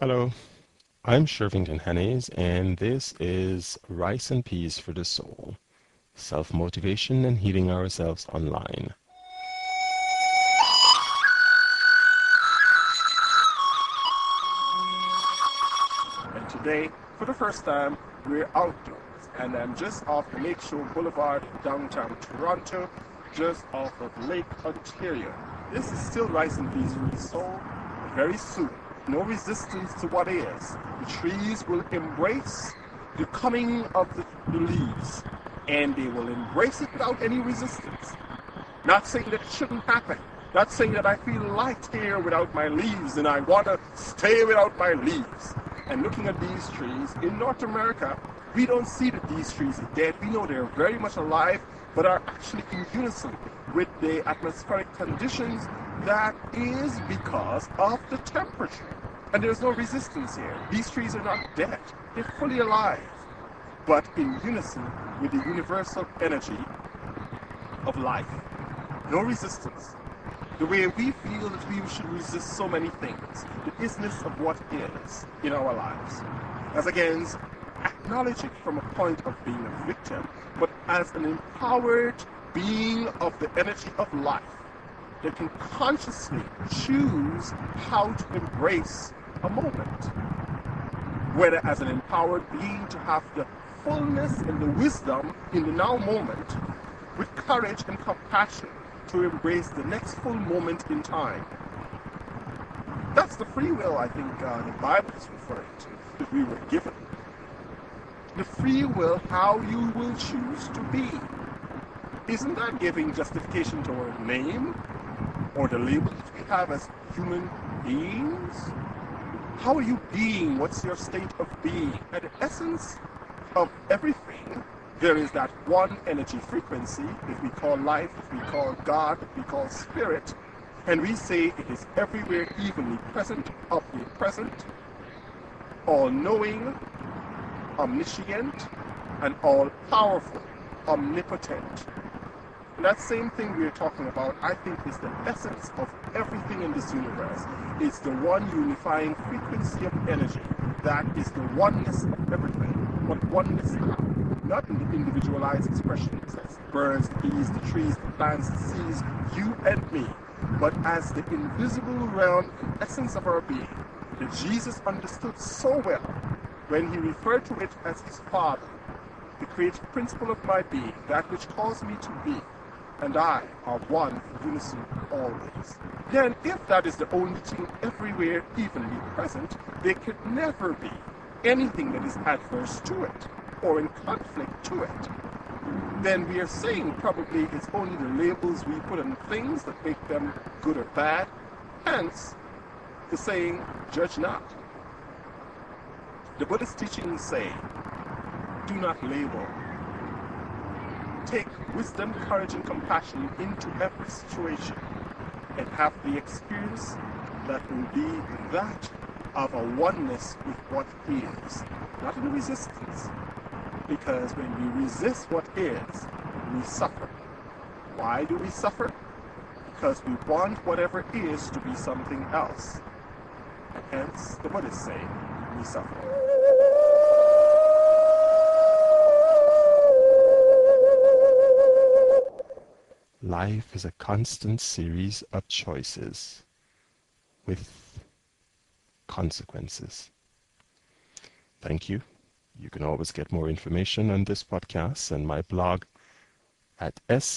Hello, I'm Shervington Hannes, and this is Rice and Peas for the Soul Self Motivation and Healing Ourselves Online. And today, for the first time, we're outdoors, and I'm just off the Lakeshore Boulevard downtown Toronto, just off of Lake Ontario. This is still Rice and Peas for the Soul. Very soon, no resistance to what is. The trees will embrace the coming of the, the leaves, and they will embrace it without any resistance. Not saying that it shouldn't happen. Not saying that I feel light here without my leaves and I want to stay without my leaves. And looking at these trees, in North America, we don't see that these trees are dead. We know they're very much alive, but are actually in unison with the atmospheric conditions. That is because of the temperature. And there's no resistance here. These trees are not dead. They're fully alive, but in unison with the universal energy of life. No resistance. The way we feel that we should resist so many things, the isness of what is in our lives. As against acknowledging from a point of being a victim, but as an empowered being of the energy of life that can consciously choose how to embrace a moment. Whether as an empowered being to have the fullness and the wisdom in the now moment, with courage and compassion to embrace the next full moment in time. That's the free will I think uh, the Bible is referring to, that we were given. The free will, how you will choose to be. Isn't that giving justification to our name or the label we have as human beings? How are you being? What's your state of being? At the essence of everything, there is that one energy frequency if we call life, that we call God, that we call spirit, and we say it is everywhere evenly present, omnipresent, all knowing, omniscient, and all powerful, omnipotent. And that same thing we're talking about, I think, is the essence of everything in this universe. It's the one unifying frequency of energy that is the oneness of everything. But oneness how? Not in the individualized expressions as birds, the bees, the trees, the plants, the seas, you and me, but as the invisible realm and essence of our being that Jesus understood so well when he referred to it as his Father, the creative principle of my being, that which caused me to be, and I are one in unison always. Then, if that is the only thing everywhere evenly present, there could never be anything that is adverse to it or in conflict to it. Then we are saying probably it's only the labels we put on things that make them good or bad. Hence, the saying, judge not. The Buddhist teachings say, do not label take wisdom, courage, and compassion into every situation and have the experience that will be that of a oneness with what is, not in resistance. Because when we resist what is, we suffer. Why do we suffer? Because we want whatever is to be something else. And hence, the Buddhists say, we suffer. Life is a constant series of choices with consequences. Thank you. You can always get more information on this podcast and my blog at smahoo.com.